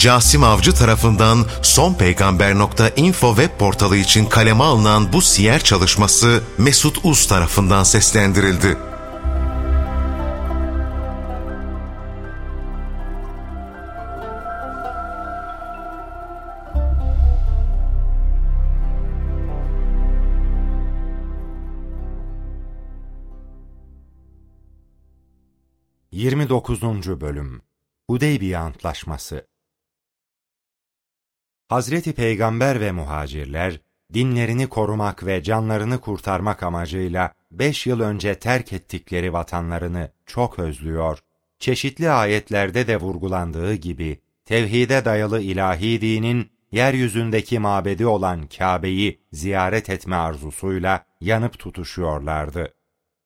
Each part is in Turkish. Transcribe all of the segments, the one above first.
Casim Avcı tarafından sonpeygamber.info web portalı için kaleme alınan bu siyer çalışması Mesut Uz tarafından seslendirildi. Yirmi dokuzuncu Bölüm Hudeybiye Antlaşması Hazreti Peygamber ve muhacirler, dinlerini korumak ve canlarını kurtarmak amacıyla beş yıl önce terk ettikleri vatanlarını çok özlüyor. Çeşitli ayetlerde de vurgulandığı gibi, tevhide dayalı ilahi dinin, yeryüzündeki mabedi olan Kabe'yi ziyaret etme arzusuyla yanıp tutuşuyorlardı.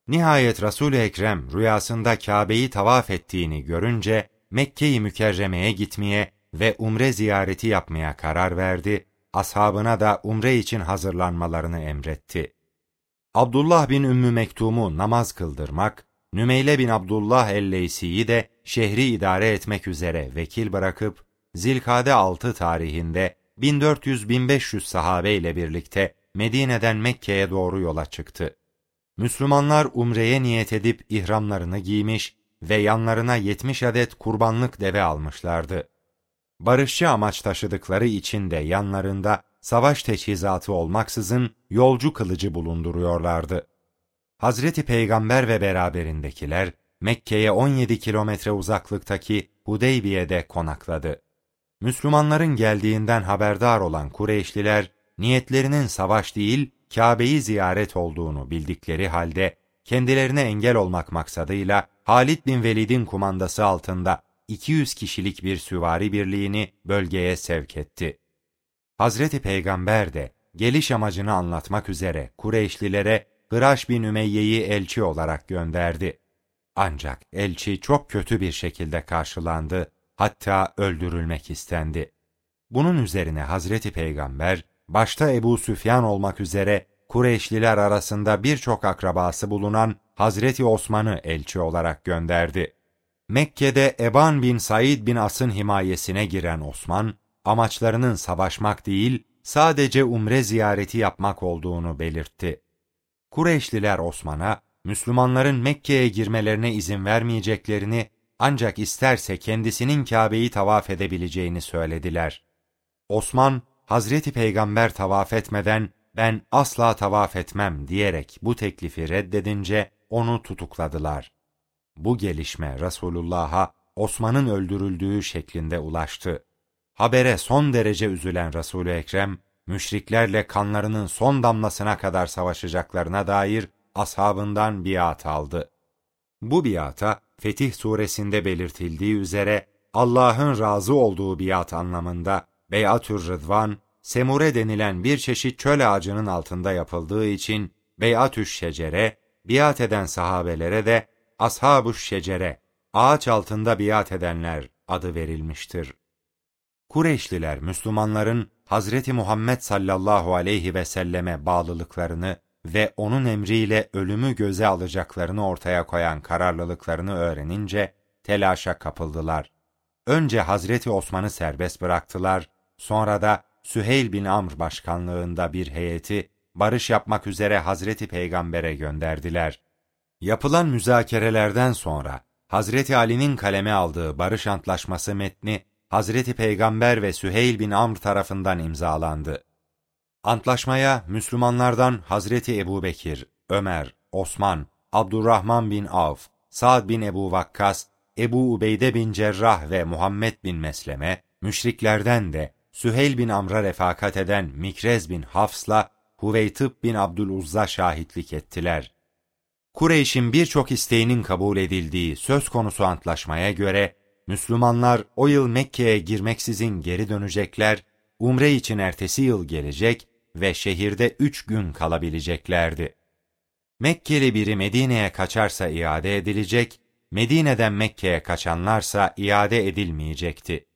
Nihayet Resul-i Ekrem rüyasında Kabe'yi tavaf ettiğini görünce Mekke-i Mükerreme'ye gitmeye ve umre ziyareti yapmaya karar verdi, ashabına da umre için hazırlanmalarını emretti. Abdullah bin Ümmü Mektum'u namaz kıldırmak, Nümeyle bin Abdullah el-Leysi'yi de şehri idare etmek üzere vekil bırakıp, Zilkade 6 tarihinde 1400-1500 sahabe ile birlikte Medine'den Mekke'ye doğru yola çıktı. Müslümanlar umreye niyet edip ihramlarını giymiş ve yanlarına 70 adet kurbanlık deve almışlardı barışçı amaç taşıdıkları için de yanlarında savaş teçhizatı olmaksızın yolcu kılıcı bulunduruyorlardı. Hazreti Peygamber ve beraberindekiler Mekke'ye 17 kilometre uzaklıktaki Hudeybiye'de konakladı. Müslümanların geldiğinden haberdar olan Kureyşliler, niyetlerinin savaş değil, Kabe'yi ziyaret olduğunu bildikleri halde, kendilerine engel olmak maksadıyla Halid bin Velid'in kumandası altında 200 kişilik bir süvari birliğini bölgeye sevk etti. Hazreti Peygamber de geliş amacını anlatmak üzere Kureyşlilere Hıraş bin Ümeyye'yi elçi olarak gönderdi. Ancak elçi çok kötü bir şekilde karşılandı, hatta öldürülmek istendi. Bunun üzerine Hazreti Peygamber, başta Ebu Süfyan olmak üzere Kureyşliler arasında birçok akrabası bulunan Hazreti Osman'ı elçi olarak gönderdi. Mekke'de Eban bin Said bin As'ın himayesine giren Osman, amaçlarının savaşmak değil, sadece umre ziyareti yapmak olduğunu belirtti. Kureyşliler Osman'a, Müslümanların Mekke'ye girmelerine izin vermeyeceklerini, ancak isterse kendisinin Kabe'yi tavaf edebileceğini söylediler. Osman, Hazreti Peygamber tavaf etmeden ben asla tavaf etmem diyerek bu teklifi reddedince onu tutukladılar. Bu gelişme Resulullah'a Osman'ın öldürüldüğü şeklinde ulaştı. Habere son derece üzülen Resul-i Ekrem, müşriklerle kanlarının son damlasına kadar savaşacaklarına dair ashabından biat aldı. Bu biata Fetih suresinde belirtildiği üzere Allah'ın razı olduğu biat anlamında Beyatür Rıdvan, semure denilen bir çeşit çöl ağacının altında yapıldığı için Beyatüş Şecere, biat eden sahabelere de ashab şecere, ağaç altında biat edenler adı verilmiştir. Kureyşliler Müslümanların Hazreti Muhammed sallallahu aleyhi ve selleme bağlılıklarını ve onun emriyle ölümü göze alacaklarını ortaya koyan kararlılıklarını öğrenince telaşa kapıldılar. Önce Hazreti Osman'ı serbest bıraktılar, sonra da Süheyl bin Amr başkanlığında bir heyeti barış yapmak üzere Hazreti Peygamber'e gönderdiler. Yapılan müzakerelerden sonra Hazreti Ali'nin kaleme aldığı barış antlaşması metni Hazreti Peygamber ve Süheyl bin Amr tarafından imzalandı. Antlaşmaya Müslümanlardan Hazreti Ebu Bekir, Ömer, Osman, Abdurrahman bin Avf, Sa'd bin Ebu Vakkas, Ebu Ubeyde bin Cerrah ve Muhammed bin Mesleme, müşriklerden de Süheyl bin Amr'a refakat eden Mikrez bin Hafs'la Huveytıb bin Abdüluzza şahitlik ettiler. Kureyş'in birçok isteğinin kabul edildiği söz konusu antlaşmaya göre, Müslümanlar o yıl Mekke'ye girmeksizin geri dönecekler, umre için ertesi yıl gelecek ve şehirde üç gün kalabileceklerdi. Mekkeli biri Medine'ye kaçarsa iade edilecek, Medine'den Mekke'ye kaçanlarsa iade edilmeyecekti.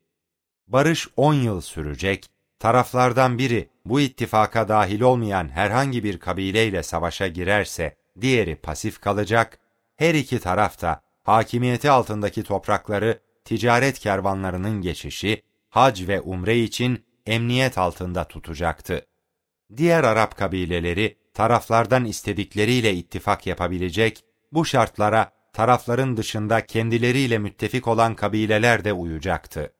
Barış on yıl sürecek, taraflardan biri bu ittifaka dahil olmayan herhangi bir kabileyle savaşa girerse, diğeri pasif kalacak, her iki taraf da hakimiyeti altındaki toprakları ticaret kervanlarının geçişi hac ve umre için emniyet altında tutacaktı. Diğer Arap kabileleri taraflardan istedikleriyle ittifak yapabilecek, bu şartlara tarafların dışında kendileriyle müttefik olan kabileler de uyacaktı.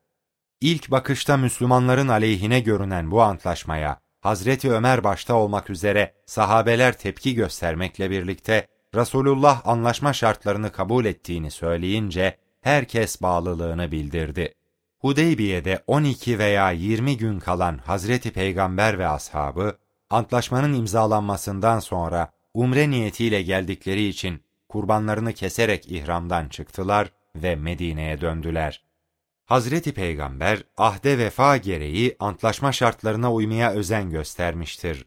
İlk bakışta Müslümanların aleyhine görünen bu antlaşmaya Hazreti Ömer başta olmak üzere sahabeler tepki göstermekle birlikte Resulullah anlaşma şartlarını kabul ettiğini söyleyince herkes bağlılığını bildirdi. Hudeybiye'de 12 veya 20 gün kalan Hazreti Peygamber ve ashabı antlaşmanın imzalanmasından sonra umre niyetiyle geldikleri için kurbanlarını keserek ihramdan çıktılar ve Medine'ye döndüler. Hazreti Peygamber ahde vefa gereği antlaşma şartlarına uymaya özen göstermiştir.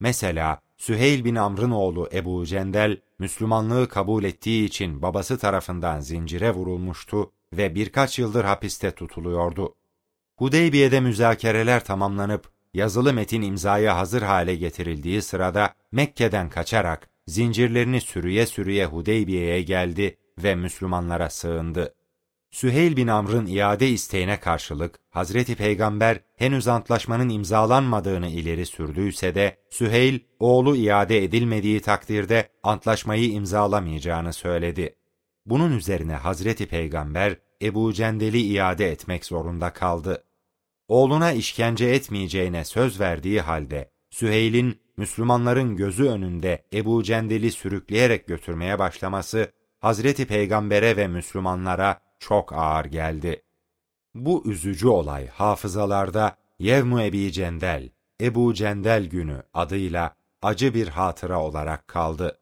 Mesela Süheyl bin Amr'ın oğlu Ebu Cendel, Müslümanlığı kabul ettiği için babası tarafından zincire vurulmuştu ve birkaç yıldır hapiste tutuluyordu. Hudeybiye'de müzakereler tamamlanıp yazılı metin imzaya hazır hale getirildiği sırada Mekke'den kaçarak zincirlerini sürüye sürüye Hudeybiye'ye geldi ve Müslümanlara sığındı. Süheyl bin Amr'ın iade isteğine karşılık Hazreti Peygamber henüz antlaşmanın imzalanmadığını ileri sürdüyse de Süheyl oğlu iade edilmediği takdirde antlaşmayı imzalamayacağını söyledi. Bunun üzerine Hazreti Peygamber Ebu Cendel'i iade etmek zorunda kaldı. Oğluna işkence etmeyeceğine söz verdiği halde Süheyl'in Müslümanların gözü önünde Ebu Cendel'i sürükleyerek götürmeye başlaması Hazreti Peygamber'e ve Müslümanlara çok ağır geldi. Bu üzücü olay hafızalarda Yevmu Ebi Cendel, Ebu Cendel günü adıyla acı bir hatıra olarak kaldı.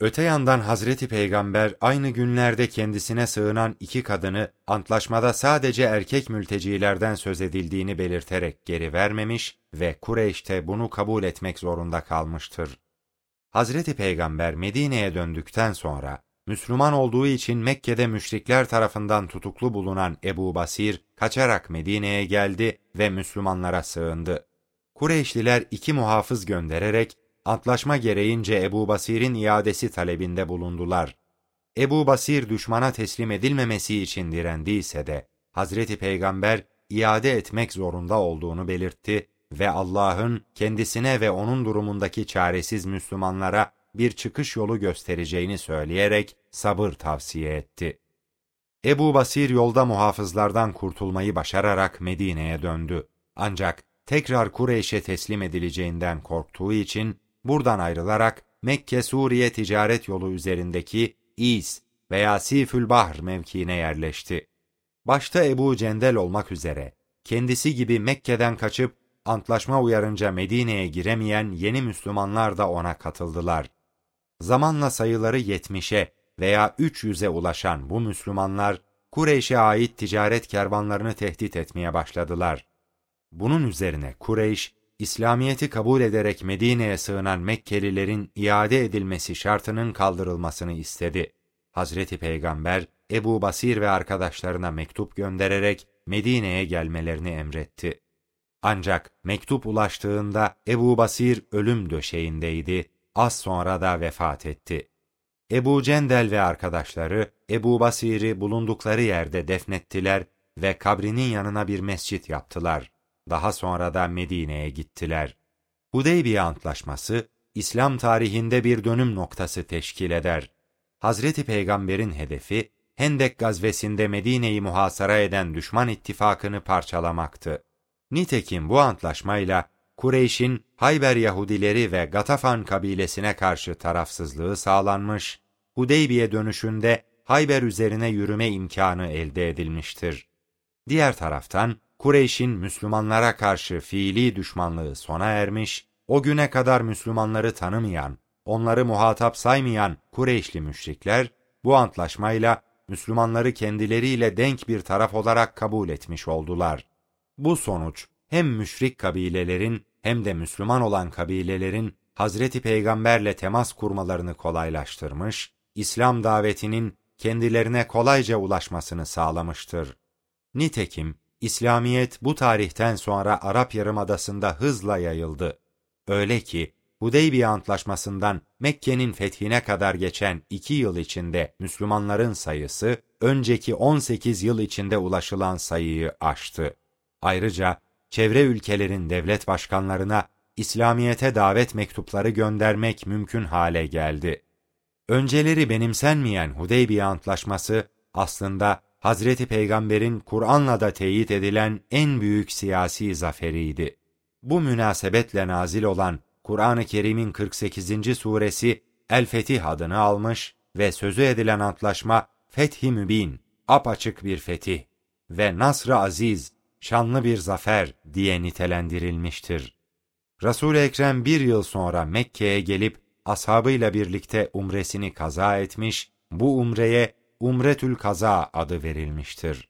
Öte yandan Hazreti Peygamber aynı günlerde kendisine sığınan iki kadını antlaşmada sadece erkek mültecilerden söz edildiğini belirterek geri vermemiş ve Kureyş'te bunu kabul etmek zorunda kalmıştır. Hazreti Peygamber Medine'ye döndükten sonra Müslüman olduğu için Mekke'de müşrikler tarafından tutuklu bulunan Ebu Basir kaçarak Medine'ye geldi ve Müslümanlara sığındı. Kureyşliler iki muhafız göndererek antlaşma gereğince Ebu Basir'in iadesi talebinde bulundular. Ebu Basir düşmana teslim edilmemesi için direndiyse de Hazreti Peygamber iade etmek zorunda olduğunu belirtti ve Allah'ın kendisine ve onun durumundaki çaresiz Müslümanlara bir çıkış yolu göstereceğini söyleyerek sabır tavsiye etti. Ebu Basir yolda muhafızlardan kurtulmayı başararak Medine'ye döndü. Ancak tekrar Kureyş'e teslim edileceğinden korktuğu için buradan ayrılarak Mekke-Suriye ticaret yolu üzerindeki İs veya Sifül Bahr mevkiine yerleşti. Başta Ebu Cendel olmak üzere kendisi gibi Mekke'den kaçıp antlaşma uyarınca Medine'ye giremeyen yeni Müslümanlar da ona katıldılar. Zamanla sayıları yetmişe veya üç yüze ulaşan bu Müslümanlar, Kureyş'e ait ticaret kervanlarını tehdit etmeye başladılar. Bunun üzerine Kureyş, İslamiyet'i kabul ederek Medine'ye sığınan Mekkelilerin iade edilmesi şartının kaldırılmasını istedi. Hazreti Peygamber, Ebu Basir ve arkadaşlarına mektup göndererek Medine'ye gelmelerini emretti. Ancak mektup ulaştığında Ebu Basir ölüm döşeğindeydi, az sonra da vefat etti. Ebu Cendel ve arkadaşları Ebu Basir'i bulundukları yerde defnettiler ve kabrinin yanına bir mescit yaptılar. Daha sonra da Medine'ye gittiler. Hudeybiye Antlaşması, İslam tarihinde bir dönüm noktası teşkil eder. Hazreti Peygamber'in hedefi, Hendek gazvesinde Medine'yi muhasara eden düşman ittifakını parçalamaktı. Nitekim bu antlaşmayla Kureyş'in Hayber Yahudileri ve Gatafan kabilesine karşı tarafsızlığı sağlanmış, Hudeybiye dönüşünde Hayber üzerine yürüme imkanı elde edilmiştir. Diğer taraftan Kureyş'in Müslümanlara karşı fiili düşmanlığı sona ermiş, o güne kadar Müslümanları tanımayan, onları muhatap saymayan Kureyşli müşrikler, bu antlaşmayla Müslümanları kendileriyle denk bir taraf olarak kabul etmiş oldular. Bu sonuç hem müşrik kabilelerin hem de Müslüman olan kabilelerin Hazreti Peygamberle temas kurmalarını kolaylaştırmış, İslam davetinin kendilerine kolayca ulaşmasını sağlamıştır. Nitekim İslamiyet bu tarihten sonra Arap Yarımadası'nda hızla yayıldı. Öyle ki Hudeybiye Antlaşması'ndan Mekke'nin fethine kadar geçen iki yıl içinde Müslümanların sayısı önceki 18 yıl içinde ulaşılan sayıyı aştı. Ayrıca çevre ülkelerin devlet başkanlarına İslamiyete davet mektupları göndermek mümkün hale geldi. Önceleri benimsenmeyen Hudeybiye Antlaşması aslında Hazreti Peygamber'in Kur'an'la da teyit edilen en büyük siyasi zaferiydi. Bu münasebetle nazil olan Kur'an-ı Kerim'in 48. suresi El-Fetih adını almış ve sözü edilen antlaşma Fethi Mübin, apaçık bir fetih ve Nasr-ı Aziz, şanlı bir zafer diye nitelendirilmiştir. Resul-i Ekrem bir yıl sonra Mekke'ye gelip ashabıyla birlikte umresini kaza etmiş, bu umreye Umretül Kaza adı verilmiştir.